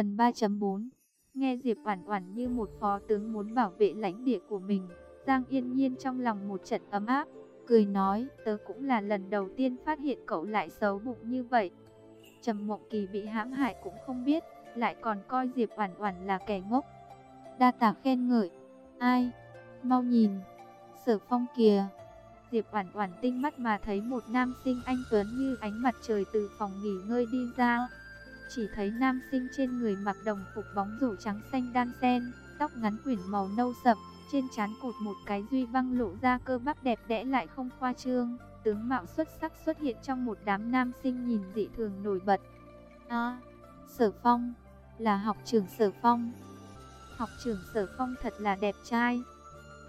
Phần 3.4 Nghe Diệp Oản Oản như một phó tướng muốn bảo vệ lãnh địa của mình, Giang Yên Nhiên trong lòng một trận ấm áp, cười nói, tớ cũng là lần đầu tiên phát hiện cậu lại xấu bụng như vậy. Trầm Mộng Kỳ bị hãm hại cũng không biết, lại còn coi Diệp Oản Oản là kẻ ngốc. Đa tạ khen ngợi. Ai? Mau nhìn, Sở Phong kìa. Diệp Oản Oản tinh mắt mà thấy một nam sinh anh tuấn như ánh mặt trời từ phòng nghỉ ngơi đi ra. Chỉ thấy nam sinh trên người mặc đồng phục bóng rổ trắng xanh đan sen, tóc ngắn quyển màu nâu sậm, trên trán cột một cái duy băng lộ ra cơ bắp đẹp đẽ lại không khoa trương, tướng mạo xuất sắc xuất hiện trong một đám nam sinh nhìn dị thường nổi bật. A, Sở Phong, là học trưởng Sở Phong. Học trưởng Sở Phong thật là đẹp trai.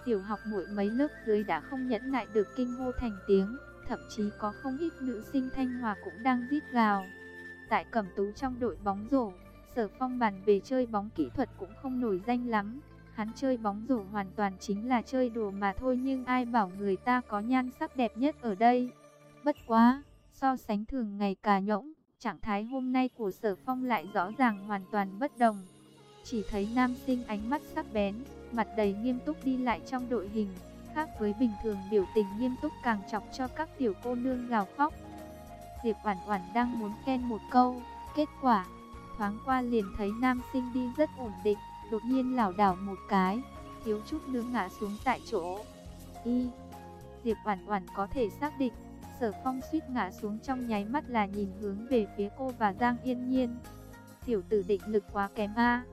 Tiểu học muội mấy lớp dưới đã không nhẫn nại được kinh hô thành tiếng, thậm chí có không ít nữ sinh Thanh Hòa cũng đang rít gào. Tại Cẩm Tú trong đội bóng rổ, Sở Phong bàn về chơi bóng kỹ thuật cũng không nổi danh lắm. Hắn chơi bóng rổ hoàn toàn chính là chơi đùa mà thôi nhưng ai bảo người ta có nhan sắc đẹp nhất ở đây. Bất quá, so sánh thường ngày cà nhỗng, trạng thái hôm nay của Sở Phong lại rõ ràng hoàn toàn bất đồng. Chỉ thấy nam sinh ánh mắt sắc bén, mặt đầy nghiêm túc đi lại trong đội hình, khác với bình thường biểu tình nghiêm túc càng chọc cho các tiểu cô nương gào khóc. Diệp Oản Oản đang muốn khen một câu, kết quả thoáng qua liền thấy nam sinh đi rất ổn định, đột nhiên lảo đảo một cái, thiếu chút nữa ngã xuống tại chỗ. Y, Diệp Oản Oản có thể xác định, Sở Phong suýt ngã xuống trong nháy mắt là nhìn hướng về phía cô và Giang Yên Nhiên. Tiểu tử định lực quá kém a.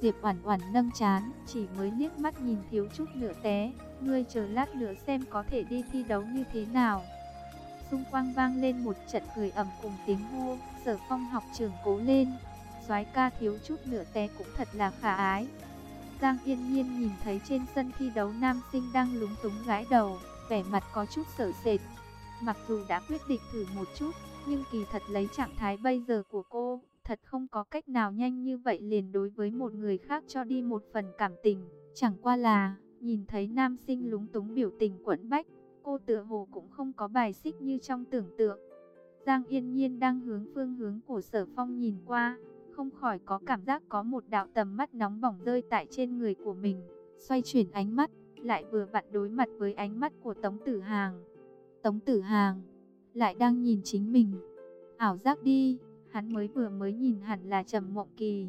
Diệp Oản Oản nâng chán, chỉ mới liếc mắt nhìn thiếu chút nữa té, ngươi chờ lát nữa xem có thể đi thi đấu như thế nào. Xung quanh vang lên một trận cười ầm cùng tiếng hô, Sở Phong học trưởng cố lên. Soái ca thiếu chút nữa té cũng thật là khả ái. Giang Yên Nhiên nhìn thấy trên sân thi đấu nam sinh đang lúng túng gãi đầu, vẻ mặt có chút sợ sệt. Mặc dù đã quyết định thử một chút, nhưng kỳ thật lấy trạng thái bây giờ của cô, thật không có cách nào nhanh như vậy liền đối với một người khác cho đi một phần cảm tình. Chẳng qua là, nhìn thấy nam sinh lúng túng biểu tình quẫn bách, cô tựa hồ cũng không có bài xích như trong tưởng tượng. Giang Yên Nhiên đang hướng phương hướng của sở phong nhìn qua, không khỏi có cảm giác có một đạo tầm mắt nóng bỏng rơi tại trên người của mình. Xoay chuyển ánh mắt, lại vừa vặn đối mặt với ánh mắt của Tống Tử Hàng. Tống Tử Hàng, lại đang nhìn chính mình. Ảo giác đi, hắn mới vừa mới nhìn hẳn là Trầm Mộng Kỳ.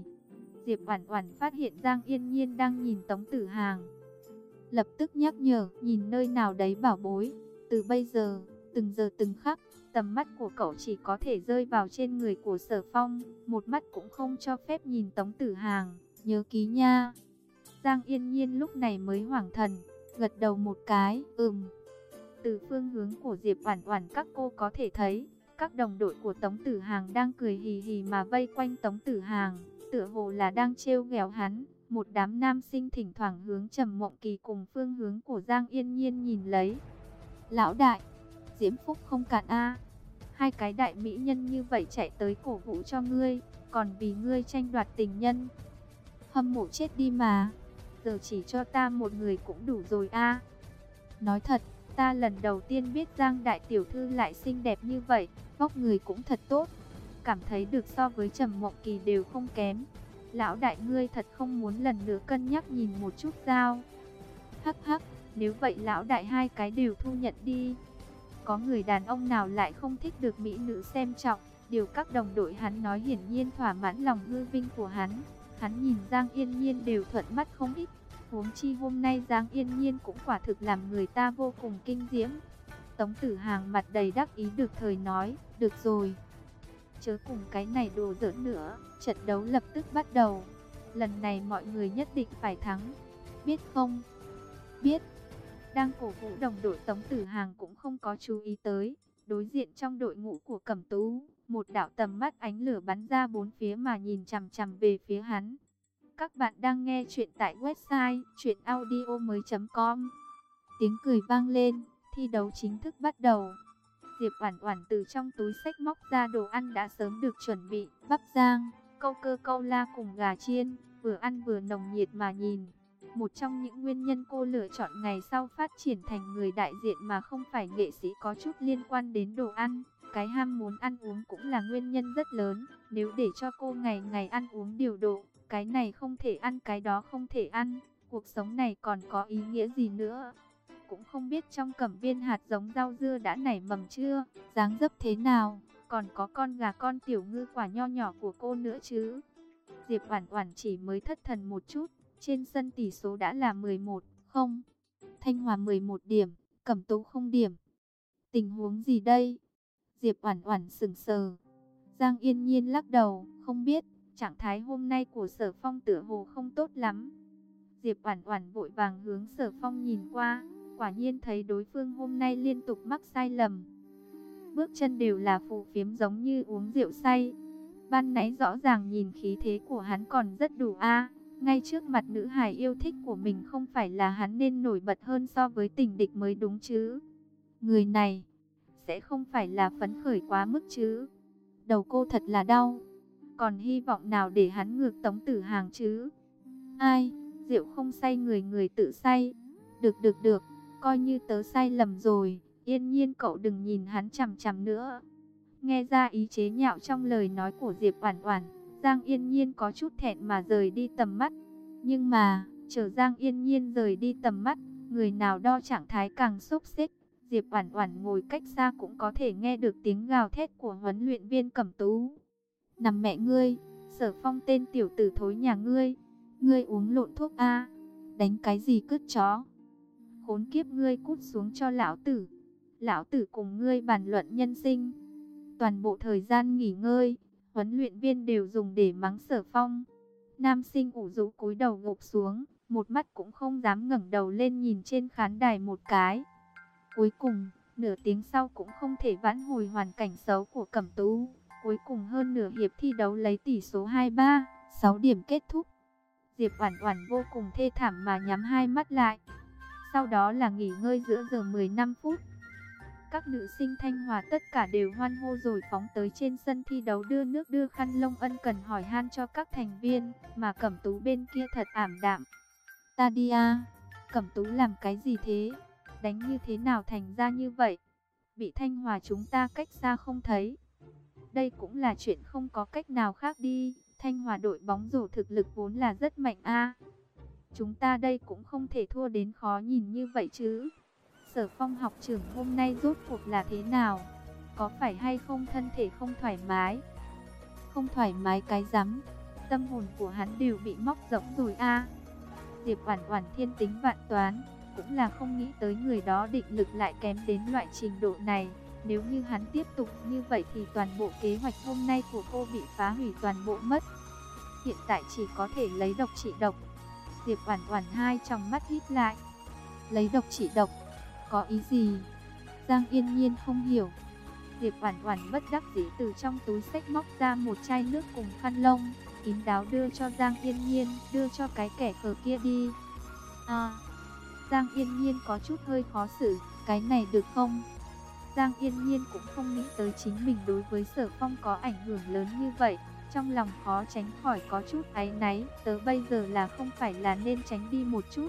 Diệp Oản Oản phát hiện Giang Yên Nhiên đang nhìn Tống Tử Hàng. Lập tức nhắc nhở, nhìn nơi nào đấy bảo bối, từ bây giờ, từng giờ từng khắc, tầm mắt của cậu chỉ có thể rơi vào trên người của Sở Phong, một mắt cũng không cho phép nhìn Tống Tử Hàng, nhớ ký nha. Giang Yên Nhiên lúc này mới hoảng thần, gật đầu một cái, ừm. Từ phương hướng của Diệp Oản Oản các cô có thể thấy, các đồng đội của Tống Tử Hàng đang cười hì hì mà vây quanh Tống Tử Hàng, tựa hồ là đang trêu ghẹo hắn. Một đám nam sinh thỉnh thoảng hướng Trầm Mộng Kỳ cùng phương hướng của Giang Yên Nhiên nhìn lấy. Lão đại, Diễm Phúc không cản a. Hai cái đại mỹ nhân như vậy chạy tới cổ vũ cho ngươi, còn vì ngươi tranh đoạt tình nhân. Hâm mộ chết đi mà. Giờ chỉ cho ta một người cũng đủ rồi a. Nói thật, ta lần đầu tiên biết Giang đại tiểu thư lại xinh đẹp như vậy, vóc người cũng thật tốt. Cảm thấy được so với Trầm Mộng Kỳ đều không kém. Lão đại ngươi thật không muốn lần nữa cân nhắc nhìn một chút sao? Hắc hắc, nếu vậy lão đại hai cái đều thu nhận đi. Có người đàn ông nào lại không thích được mỹ nữ xem trọng, điều các đồng đội hắn nói hiển nhiên thỏa mãn lòng hư vinh của hắn. Hắn nhìn Giang Yên Nhiên đều thuận mắt không ít, huống chi hôm nay Giang Yên Nhiên cũng quả thực làm người ta vô cùng kinh diễm. Tống Tử Hàng mặt đầy đắc ý được thời nói, được rồi. Chớ cùng cái này đồ giỡn nữa, trận đấu lập tức bắt đầu. Lần này mọi người nhất định phải thắng, biết không? Biết. Đang cổ vũ đồng đội Tống Tử Hàng cũng không có chú ý tới. Đối diện trong đội ngũ của Cẩm Tú, một đạo tầm mắt ánh lửa bắn ra bốn phía mà nhìn chằm chằm về phía hắn. Các bạn đang nghe chuyện tại website chuyenaudio.com Tiếng cười vang lên, thi đấu chính thức bắt đầu. Diệp Oản Oản từ trong túi xách móc ra đồ ăn đã sớm được chuẩn bị, bắp rang, câu cơ câu la cùng gà chiên, vừa ăn vừa nồng nhiệt mà nhìn. Một trong những nguyên nhân cô lựa chọn ngày sau phát triển thành người đại diện mà không phải nghệ sĩ có chút liên quan đến đồ ăn, cái ham muốn ăn uống cũng là nguyên nhân rất lớn. Nếu để cho cô ngày ngày ăn uống điều độ, cái này không thể ăn cái đó không thể ăn, cuộc sống này còn có ý nghĩa gì nữa. Cũng không biết trong cẩm viên hạt giống rau dưa đã nảy mầm chưa, dáng dấp thế nào, còn có con gà con tiểu ngư quả nho nhỏ của cô nữa chứ. Diệp Oản Oản chỉ mới thất thần một chút, trên sân tỷ số đã là 11, không. Thanh Hòa 11 điểm, Cẩm Tú không điểm. Tình huống gì đây? Diệp Oản Oản sững sờ. Giang Yên Nhiên lắc đầu, không biết, trạng thái hôm nay của Sở Phong tựa hồ không tốt lắm. Diệp Oản Oản vội vàng hướng Sở Phong nhìn qua, quả nhiên thấy đối phương hôm nay liên tục mắc sai lầm. Bước chân đều là phù phiếm giống như uống rượu say. Ban nãy rõ ràng nhìn khí thế của hắn còn rất đủ a, ngay trước mặt nữ hài yêu thích của mình không phải là hắn nên nổi bật hơn so với tình địch mới đúng chứ. Người này sẽ không phải là phấn khởi quá mức chứ. Đầu cô thật là đau. Còn hy vọng nào để hắn ngược tống tử hàng chứ? Ai, rượu không say người người tự say. Được được được, coi như tớ sai lầm rồi. Yên nhiên cậu đừng nhìn hắn chằm chằm nữa. Nghe ra ý chế nhạo trong lời nói của Diệp Oản Oản, Giang Yên Nhiên có chút thẹn mà rời đi tầm mắt. Nhưng mà, chờ Giang Yên Nhiên rời đi tầm mắt, người nào đo trạng thái càng xúc xích. Diệp Oản Oản ngồi cách xa cũng có thể nghe được tiếng gào thét của huấn luyện viên Cẩm Tú. "Nằm mẹ ngươi, Sở Phong tên tiểu tử thối nhà ngươi, ngươi uống lộn thuốc a, đánh cái gì cứt chó? Khốn kiếp ngươi cút xuống cho lão tử. Lão tử cùng ngươi bàn luận nhân sinh." Toàn bộ thời gian nghỉ ngơi, huấn luyện viên đều dùng để mắng Sở Phong. Nam sinh ủ rũ cúi đầu gục xuống, một mắt cũng không dám ngẩng đầu lên nhìn trên khán đài một cái. Cuối cùng, nửa tiếng sau cũng không thể vãn hồi hoàn cảnh xấu của Cẩm Tú. Cuối cùng hơn nửa hiệp thi đấu lấy tỷ số 2-3, 6 điểm kết thúc. Diệp Oản Oản vô cùng thê thảm mà nhắm hai mắt lại. Sau đó là nghỉ ngơi giữa giờ 15 phút. Các nữ sinh Thanh Hòa tất cả đều hoan hô rồi phóng tới trên sân thi đấu đưa nước đưa khăn lông ân cần hỏi han cho các thành viên, mà Cẩm Tú bên kia thật ảm đạm. Tadia, Cẩm Tú làm cái gì thế? Đánh như thế nào thành ra như vậy? Bị Thanh Hòa chúng ta cách xa không thấy. Đây cũng là chuyện không có cách nào khác đi. Thanh Hòa đội bóng rổ thực lực vốn là rất mạnh a. Chúng ta đây cũng không thể thua đến khó nhìn như vậy chứ. Sở phong học trưởng hôm nay rốt cuộc là thế nào? Có phải hay không thân thể không thoải mái? Không thoải mái cái rắm Tâm hồn của hắn đều bị móc rỗng rồi a. Diệp Oản Oản thiên tính vạn toán, cũng là không nghĩ tới người đó định lực lại kém đến loại trình độ này. Nếu như hắn tiếp tục như vậy thì toàn bộ kế hoạch hôm nay của cô bị phá hủy toàn bộ mất. Hiện tại chỉ có thể lấy độc trị độc. Diệp Oản Oản hai trong mắt hít lại. Lấy độc trị độc, có ý gì? Giang Yên Nhiên không hiểu. Diệp Oản Oản bất đắc dĩ từ trong túi xách móc ra một chai nước cùng khăn lông, kín đáo đưa cho Giang Yên Nhiên, đưa cho cái kẻ cờ kia đi. À, Giang Yên Nhiên có chút hơi khó xử, cái này được không? Giang Yên Nhiên cũng không nghĩ tới chính mình đối với Sở Phong có ảnh hưởng lớn như vậy, trong lòng khó tránh khỏi có chút áy náy, tớ bây giờ là không phải là nên tránh đi một chút.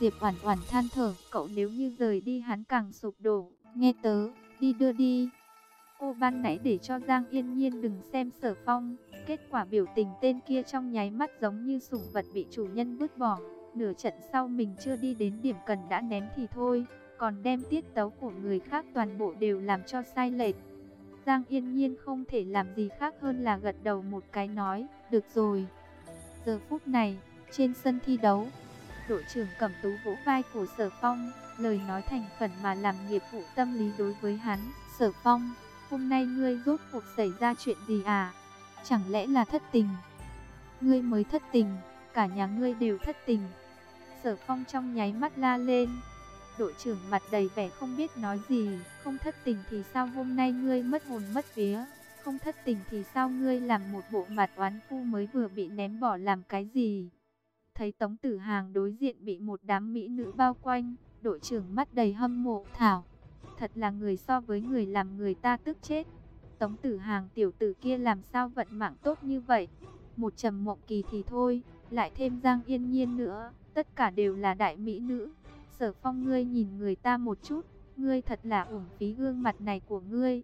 Diệp Oản Oản than thở, cậu nếu như rời đi hắn càng sụp đổ, nghe tớ, đi đưa đi. Cô ban nãy để cho Giang Yên Nhiên đừng xem Sở Phong, kết quả biểu tình tên kia trong nháy mắt giống như sủng vật bị chủ nhân vứt bỏ. Nửa trận sau mình chưa đi đến điểm cần đã ném thì thôi, còn đem tiết tấu của người khác toàn bộ đều làm cho sai lệch. Giang Yên Nhiên không thể làm gì khác hơn là gật đầu một cái nói, được rồi. Giờ phút này, trên sân thi đấu, đội trưởng cầm tú vỗ vai của Sở Phong, lời nói thành khẩn mà làm nghiệp vụ tâm lý đối với hắn. Sở Phong, hôm nay ngươi rốt cuộc xảy ra chuyện gì à? Chẳng lẽ là thất tình? Ngươi mới thất tình, cả nhà ngươi đều thất tình. Sở Phong trong nháy mắt la lên. Đội trưởng mặt đầy vẻ không biết nói gì, không thất tình thì sao hôm nay ngươi mất hồn mất vía, không thất tình thì sao ngươi làm một bộ mặt oán phu mới vừa bị ném bỏ làm cái gì. Thấy Tống Tử Hàng đối diện bị một đám mỹ nữ bao quanh, đội trưởng mắt đầy hâm mộ thảo. Thật là người so với người làm người ta tức chết. Tống Tử Hàng tiểu tử kia làm sao vận mạng tốt như vậy. Một trầm mộng kỳ thì thôi, lại thêm Giang Yên Nhiên nữa, tất cả đều là đại mỹ nữ. Sở Phong ngươi nhìn người ta một chút, ngươi thật là uổng phí gương mặt này của ngươi.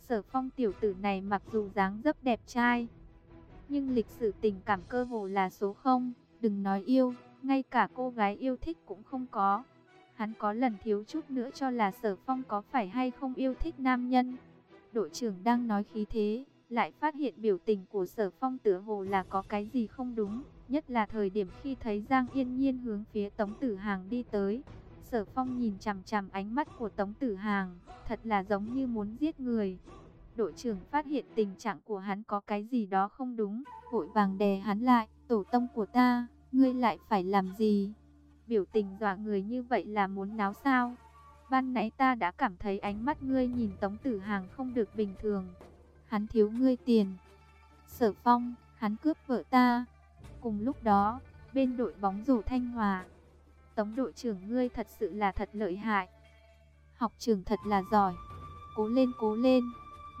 Sở phong tiểu tử này mặc dù dáng dấp đẹp trai, nhưng lịch sử tình cảm cơ hồ là số không, đừng nói yêu, ngay cả cô gái yêu thích cũng không có. Hắn có lần thiếu chút nữa cho là sở phong có phải hay không yêu thích nam nhân. Đội trưởng đang nói khí thế, lại phát hiện biểu tình của sở phong tựa hồ là có cái gì không đúng. Nhất là thời điểm khi thấy Giang Yên Nhiên hướng phía Tống Tử Hàng đi tới. Sở phong nhìn chằm chằm ánh mắt của Tống Tử Hàng, thật là giống như muốn giết người. Đội trưởng phát hiện tình trạng của hắn có cái gì đó không đúng, vội vàng đè hắn lại, tổ tông của ta, ngươi lại phải làm gì? Biểu tình dọa người như vậy là muốn náo sao? Ban nãy ta đã cảm thấy ánh mắt ngươi nhìn Tống Tử Hàng không được bình thường. Hắn thiếu ngươi tiền. Sở Phong, hắn cướp vợ ta. Cùng lúc đó, bên đội bóng rổ Thanh Hòa, Tống đội trưởng ngươi thật sự là thật lợi hại. Học trường thật là giỏi. Cố lên cố lên.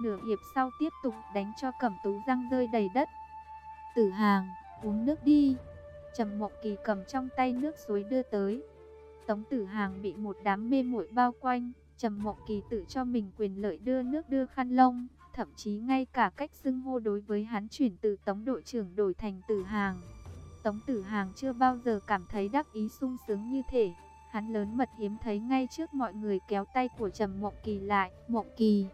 Nửa hiệp sau tiếp tục đánh cho cẩm tú răng rơi đầy đất. Tử hàng, uống nước đi. Trầm Mộng Kỳ cầm trong tay nước suối đưa tới. Tống Tử Hàng bị một đám mê muội bao quanh, Trầm Mộng Kỳ tự cho mình quyền lợi đưa nước đưa khăn lông, thậm chí ngay cả cách xưng hô đối với hắn chuyển từ Tống đội trưởng đổi thành Tử Hàng. Tống Tử Hàng chưa bao giờ cảm thấy đắc ý sung sướng như thể, hắn lớn mật hiếm thấy ngay trước mọi người kéo tay của Trầm Mộng Kỳ lại, "Mộng Kỳ,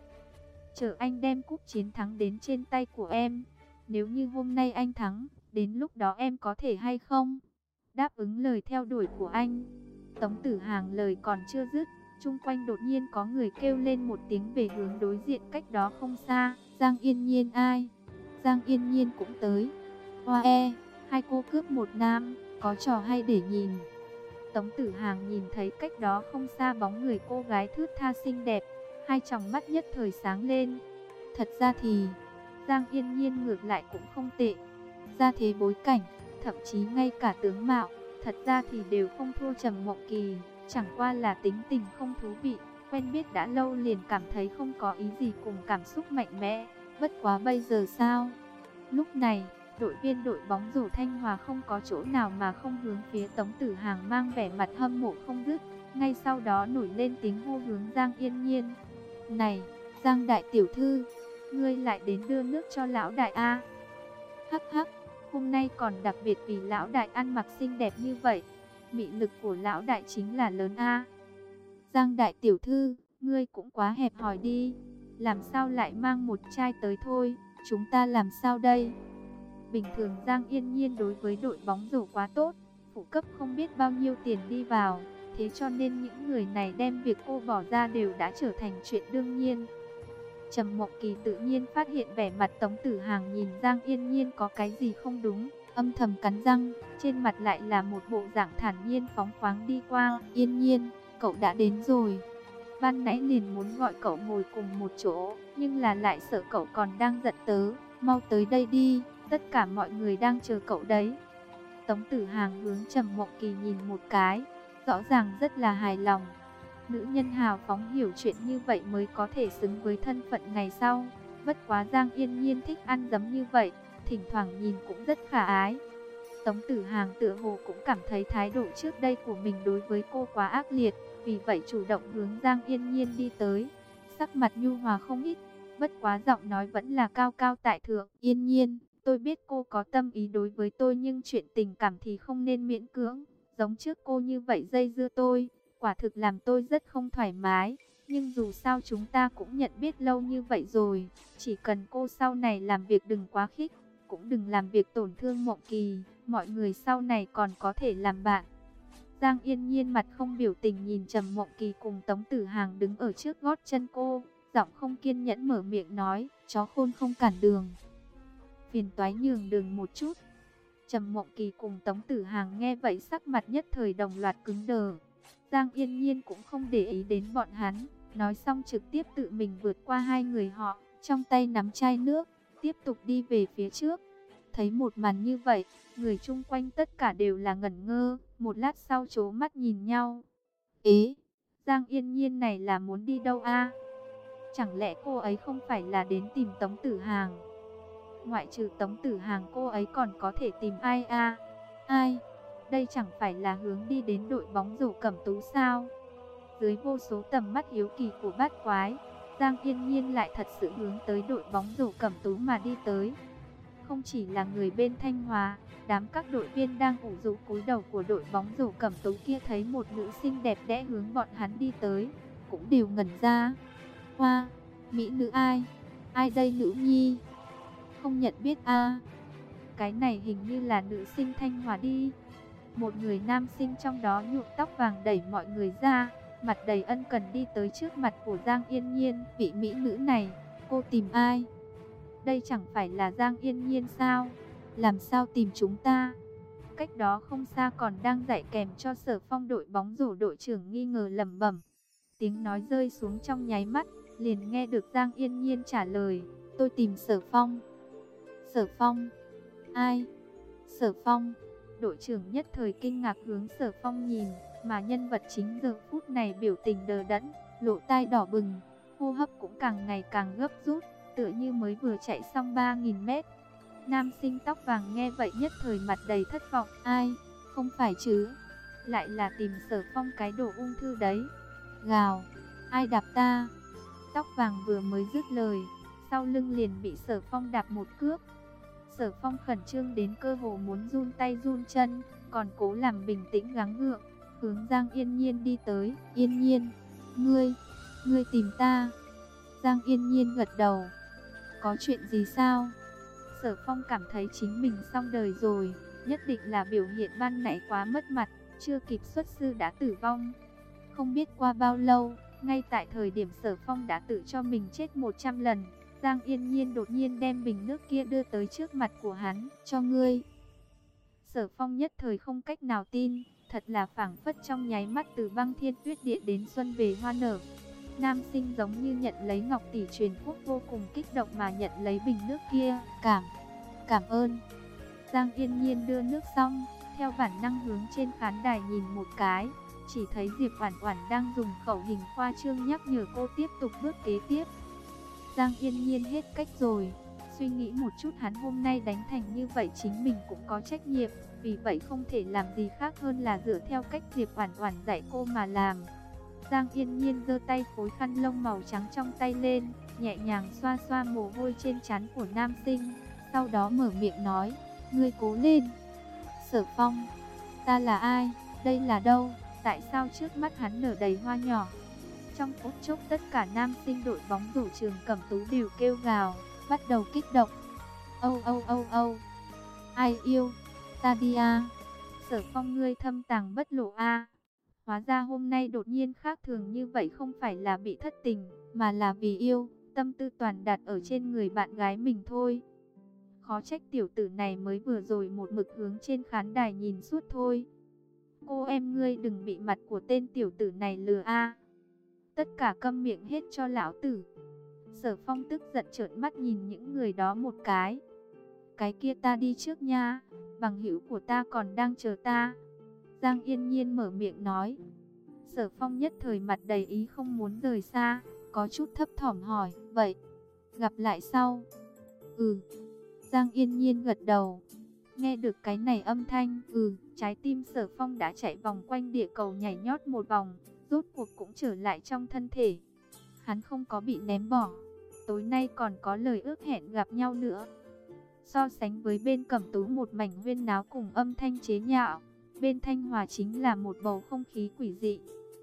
chờ anh đem cúp chiến thắng đến trên tay của em, nếu như hôm nay anh thắng, đến lúc đó em có thể hay không?" Đáp ứng lời theo đuổi của anh. Tống Tử Hàng lời còn chưa dứt, chung quanh đột nhiên có người kêu lên một tiếng về hướng đối diện cách đó không xa. Giang Yên Nhiên ai? Giang Yên Nhiên cũng tới. Hoa e, hai cô cướp một nam, có trò hay để nhìn. Tống Tử Hàng nhìn thấy cách đó không xa bóng người cô gái thướt tha xinh đẹp, hai tròng mắt nhất thời sáng lên. Thật ra thì, Giang Yên Nhiên ngược lại cũng không tệ. Ra thế bối cảnh, thậm chí ngay cả tướng mạo, thật ra thì đều không thua Trầm Mộng Kỳ, chẳng qua là tính tình không thú vị, quen biết đã lâu liền cảm thấy không có ý gì cùng cảm xúc mạnh mẽ, bất quá bây giờ sao? Lúc này, đội viên đội bóng rổ Thanh Hòa không có chỗ nào mà không hướng phía Tống Tử Hàng mang vẻ mặt hâm mộ không dứt, ngay sau đó nổi lên tiếng hô hướng Giang Yên Nhiên. "Này, Giang đại tiểu thư, ngươi lại đến đưa nước cho lão đại a?" Hắc hắc, Hôm nay còn đặc biệt vì lão đại ăn mặc xinh đẹp như vậy. Mị lực của lão đại chính là lớn A. Giang đại tiểu thư, ngươi cũng quá hẹp hòi đi. Làm sao lại mang một chai tới thôi, chúng ta làm sao đây? Bình thường Giang yên nhiên đối với đội bóng rổ quá tốt, phụ cấp không biết bao nhiêu tiền đi vào. Thế cho nên những người này đem việc cô bỏ ra đều đã trở thành chuyện đương nhiên. Trầm Mộng Kỳ tự nhiên phát hiện vẻ mặt Tống Tử Hàng nhìn Giang Yên Nhiên có cái gì không đúng, âm thầm cắn răng, trên mặt lại là một bộ dạng thản nhiên phóng khoáng đi qua. Yên Nhiên, cậu đã đến rồi. Ban nãy liền muốn gọi cậu ngồi cùng một chỗ, nhưng là lại sợ cậu còn đang giận tớ. Mau tới đây đi, tất cả mọi người đang chờ cậu đấy. Tống Tử Hàng hướng Trầm Mộng Kỳ nhìn một cái, rõ ràng rất là hài lòng. Nữ nhân hào phóng hiểu chuyện như vậy mới có thể xứng với thân phận ngày sau. Bất quá Giang Yên Nhiên thích ăn dấm như vậy, thỉnh thoảng nhìn cũng rất khả ái. Tống Tử Hàng tựa hồ cũng cảm thấy thái độ trước đây của mình đối với cô quá ác liệt, vì vậy chủ động hướng Giang Yên Nhiên đi tới. Sắc mặt nhu hòa không ít, bất quá giọng nói vẫn là cao cao tại thượng. Yên Nhiên, tôi biết cô có tâm ý đối với tôi nhưng chuyện tình cảm thì không nên miễn cưỡng. Giống trước cô như vậy dây dưa tôi, quả thực làm tôi rất không thoải mái. Nhưng dù sao chúng ta cũng nhận biết lâu như vậy rồi, chỉ cần cô sau này làm việc đừng quá khích, cũng đừng làm việc tổn thương mộng kỳ, mọi người sau này còn có thể làm bạn. Giang yên nhiên mặt không biểu tình nhìn trầm mộng kỳ cùng Tống Tử Hàng đứng ở trước gót chân cô, giọng không kiên nhẫn mở miệng nói, chó khôn không cản đường. Phiền toái nhường đường một chút. Trầm mộng kỳ cùng Tống Tử Hàng nghe vậy sắc mặt nhất thời đồng loạt cứng đờ. Giang Yên Nhiên cũng không để ý đến bọn hắn, nói xong trực tiếp tự mình vượt qua hai người họ, trong tay nắm chai nước, tiếp tục đi về phía trước. Thấy một màn như vậy, người chung quanh tất cả đều là ngẩn ngơ, một lát sau chố mắt nhìn nhau. Ế, Giang Yên Nhiên này là muốn đi đâu a? Chẳng lẽ cô ấy không phải là đến tìm Tống Tử Hàng? Ngoại trừ Tống Tử Hàng cô ấy còn có thể tìm ai a? Ai? Đây chẳng phải là hướng đi đến đội bóng rổ cẩm tú sao? Dưới vô số tầm mắt hiếu kỳ của bát quái, Giang Yên Nhiên lại thật sự hướng tới đội bóng rổ cẩm tú mà đi tới. Không chỉ là người bên Thanh Hóa, đám các đội viên đang ủ rũ cúi đầu của đội bóng rổ cẩm tú kia thấy một nữ sinh đẹp đẽ hướng bọn hắn đi tới, cũng đều ngẩn ra. Hoa, mỹ nữ ai? Ai đây nữ nhi? Không nhận biết a Cái này hình như là nữ sinh Thanh Hòa đi. Một người nam sinh trong đó nhuộm tóc vàng đẩy mọi người ra, mặt đầy ân cần đi tới trước mặt của Giang Yên Nhiên, vị mỹ nữ này, cô tìm ai? Đây chẳng phải là Giang Yên Nhiên sao? Làm sao tìm chúng ta? Cách đó không xa còn đang dạy kèm cho sở phong đội bóng rổ đội trưởng nghi ngờ lẩm bẩm. Tiếng nói rơi xuống trong nháy mắt, liền nghe được Giang Yên Nhiên trả lời, tôi tìm sở phong. Sở phong? Ai? Sở phong? Đội trưởng nhất thời kinh ngạc hướng sở phong nhìn, mà nhân vật chính giờ phút này biểu tình đờ đẫn, lộ tai đỏ bừng, hô hấp cũng càng ngày càng gấp rút, tựa như mới vừa chạy xong 3.000 mét. Nam sinh tóc vàng nghe vậy nhất thời mặt đầy thất vọng, ai, không phải chứ, lại là tìm sở phong cái đồ ung thư đấy. Gào, ai đạp ta? Tóc vàng vừa mới dứt lời, sau lưng liền bị sở phong đạp một cước. Sở phong khẩn trương đến cơ hồ muốn run tay run chân, còn cố làm bình tĩnh gắng gượng, hướng Giang Yên Nhiên đi tới. Yên Nhiên, ngươi, ngươi tìm ta. Giang Yên Nhiên gật đầu. Có chuyện gì sao? Sở Phong cảm thấy chính mình xong đời rồi, nhất định là biểu hiện ban nãy quá mất mặt, chưa kịp xuất sư đã tử vong. Không biết qua bao lâu, ngay tại thời điểm Sở Phong đã tự cho mình chết 100 lần, Giang Yên Nhiên đột nhiên đem bình nước kia đưa tới trước mặt của hắn, cho ngươi. Sở Phong nhất thời không cách nào tin, thật là phảng phất trong nháy mắt từ băng thiên tuyết địa đến xuân về hoa nở. Nam sinh giống như nhận lấy ngọc tỷ truyền quốc vô cùng kích động mà nhận lấy bình nước kia, cảm, cảm ơn. Giang Yên Nhiên đưa nước xong, theo bản năng hướng trên khán đài nhìn một cái, chỉ thấy Diệp Oản Oản đang dùng khẩu hình khoa trương nhắc nhở cô tiếp tục bước kế tiếp. Giang Yên Nhiên hết cách rồi, suy nghĩ một chút hắn hôm nay đánh thành như vậy chính mình cũng có trách nhiệm, vì vậy không thể làm gì khác hơn là dựa theo cách Diệp Oản Oản dạy cô mà làm. Giang Yên Nhiên giơ tay phối khăn lông màu trắng trong tay lên, nhẹ nhàng xoa xoa mồ hôi trên trán của nam sinh, sau đó mở miệng nói, "Ngươi cố lên." Sở Phong, "Ta là ai? Đây là đâu? Tại sao trước mắt hắn nở đầy hoa nhỏ?" Trong phút chốc tất cả nam sinh đội bóng rổ trường Cẩm Tú đều kêu gào, bắt đầu kích động. Âu âu âu âu. Ai yêu? Ta đi à, Sở Phong ngươi thâm tàng bất lộ a. Hóa ra hôm nay đột nhiên khác thường như vậy không phải là bị thất tình, mà là vì yêu, tâm tư toàn đặt ở trên người bạn gái mình thôi. Khó trách tiểu tử này mới vừa rồi một mực hướng trên khán đài nhìn suốt thôi. Cô em ngươi đừng bị mặt của tên tiểu tử này lừa a. Tất cả câm miệng hết cho lão tử. Sở phong tức giận trợn mắt nhìn những người đó một cái. Cái kia ta đi trước nha, bằng hữu của ta còn đang chờ ta. Giang yên nhiên mở miệng nói. Sở phong nhất thời mặt đầy ý không muốn rời xa, có chút thấp thỏm hỏi, vậy, gặp lại sau. Ừ, Giang yên nhiên gật đầu. Nghe được cái này âm thanh, ừ, trái tim sở phong đã chạy vòng quanh địa cầu nhảy nhót một vòng, rốt cuộc cũng trở lại trong thân thể. Hắn không có bị ném bỏ, tối nay còn có lời ước hẹn gặp nhau nữa. So sánh với bên cẩm tú một mảnh huyên náo cùng âm thanh chế nhạo, bên thanh hòa chính là một bầu không khí quỷ dị.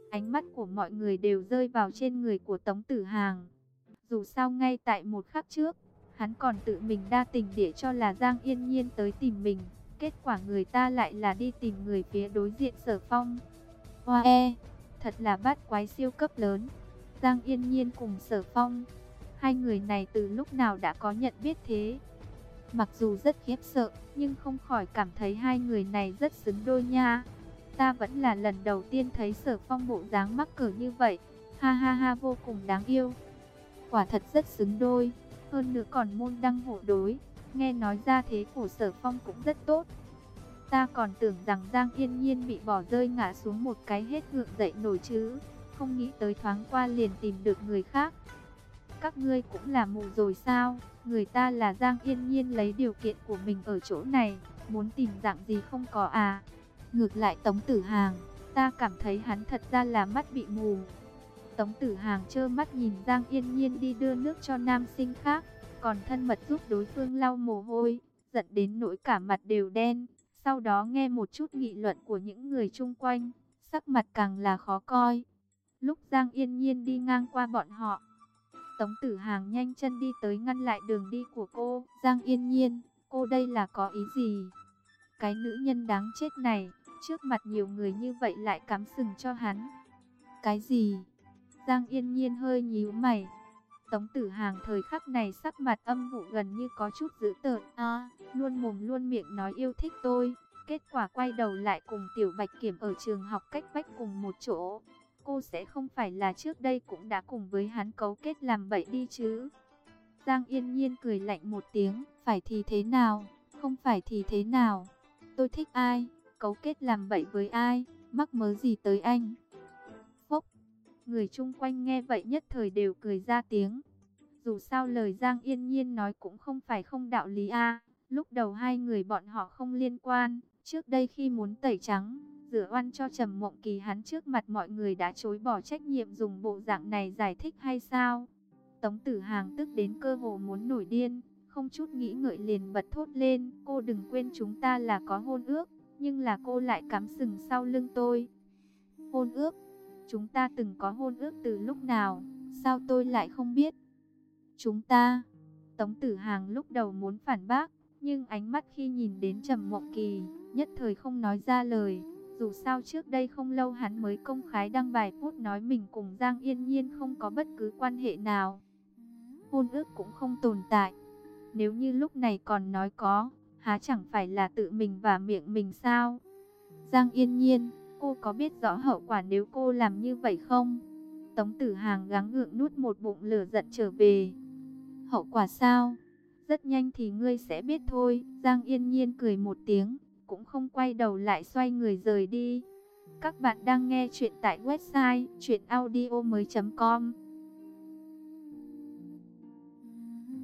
Ánh mắt của mọi người đều rơi vào trên người của Tống Tử Hàng. Dù sao ngay tại một khắc trước, hắn còn tự mình đa tình để cho là Giang Yên Nhiên tới tìm mình. Kết quả người ta lại là đi tìm người phía đối diện sở phong. Hoa e! thật là bát quái siêu cấp lớn. Giang Yên Nhiên cùng Sở Phong, hai người này từ lúc nào đã có nhận biết thế. Mặc dù rất khiếp sợ, nhưng không khỏi cảm thấy hai người này rất xứng đôi nha. Ta vẫn là lần đầu tiên thấy Sở Phong bộ dáng mắc cỡ như vậy. Ha ha ha vô cùng đáng yêu. Quả thật rất xứng đôi, hơn nữa còn môn đăng hộ đối. Nghe nói ra thế của Sở Phong cũng rất tốt. Ta còn tưởng rằng Giang Yên Nhiên bị bỏ rơi ngã xuống một cái hết ngượng dậy nổi chứ. Không nghĩ tới thoáng qua liền tìm được người khác. Các ngươi cũng là mù rồi sao? Người ta là Giang Yên Nhiên lấy điều kiện của mình ở chỗ này. Muốn tìm dạng gì không có à? Ngược lại Tống Tử Hàng, ta cảm thấy hắn thật ra là mắt bị mù. Tống Tử Hàng trơ mắt nhìn Giang Yên Nhiên đi đưa nước cho nam sinh khác, còn thân mật giúp đối phương lau mồ hôi, giận đến nỗi cả mặt đều đen. Sau đó nghe một chút nghị luận của những người chung quanh, sắc mặt càng là khó coi. Lúc Giang Yên Nhiên đi ngang qua bọn họ, Tống Tử Hàng nhanh chân đi tới ngăn lại đường đi của cô. Giang Yên Nhiên, cô đây là có ý gì? Cái nữ nhân đáng chết này, trước mặt nhiều người như vậy lại cắm sừng cho hắn. Cái gì? Giang Yên Nhiên hơi nhíu mày. Tống Tử Hàng thời khắc này sắc mặt âm vụ gần như có chút dữ tợn. À, luôn mồm luôn miệng nói yêu thích tôi. Kết quả quay đầu lại cùng Tiểu Bạch Kiểm ở trường học cách vách cùng một chỗ. Cô sẽ không phải là trước đây cũng đã cùng với hắn cấu kết làm bậy đi chứ. Giang Yên Nhiên cười lạnh một tiếng, phải thì thế nào, không phải thì thế nào. Tôi thích ai, cấu kết làm bậy với ai, mắc mớ gì tới anh. Phốc, người chung quanh nghe vậy nhất thời đều cười ra tiếng. Dù sao lời Giang Yên Nhiên nói cũng không phải không đạo lý a. Lúc đầu hai người bọn họ không liên quan, trước đây khi muốn tẩy trắng, rửa oan cho Trầm Mộng Kỳ hắn trước mặt mọi người đã chối bỏ trách nhiệm dùng bộ dạng này giải thích hay sao? Tống Tử Hàng tức đến cơ hồ muốn nổi điên, không chút nghĩ ngợi liền bật thốt lên, cô đừng quên chúng ta là có hôn ước, nhưng là cô lại cắm sừng sau lưng tôi. Hôn ước? Chúng ta từng có hôn ước từ lúc nào, sao tôi lại không biết? Chúng ta... Tống Tử Hàng lúc đầu muốn phản bác, nhưng ánh mắt khi nhìn đến Trầm Mộng Kỳ, nhất thời không nói ra lời. Dù sao trước đây không lâu hắn mới công khái đăng bài phút nói mình cùng Giang Yên Nhiên không có bất cứ quan hệ nào. Hôn ước cũng không tồn tại. Nếu như lúc này còn nói có, há chẳng phải là tự mình và miệng mình sao? Giang Yên Nhiên, cô có biết rõ hậu quả nếu cô làm như vậy không? Tống Tử Hàng gắng gượng nuốt một bụng lửa giận trở về. Hậu quả sao? Rất nhanh thì ngươi sẽ biết thôi. Giang Yên Nhiên cười một tiếng, cũng không quay đầu lại xoay người rời đi. Các bạn đang nghe chuyện tại website chuyenaudio.com